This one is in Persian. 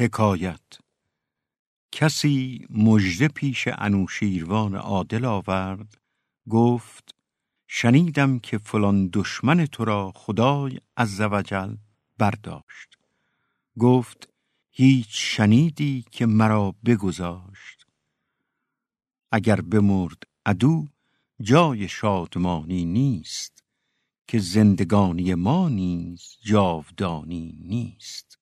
حکایت. کسی مژده پیش انوشیروان عادل آورد گفت شنیدم که فلان دشمن تو را خدای عزوجل برداشت. گفت هیچ شنیدی که مرا بگذاشت؟ اگر بمرد عدو جای شادمانی نیست که زندگانی ما نیز جاودانی نیست.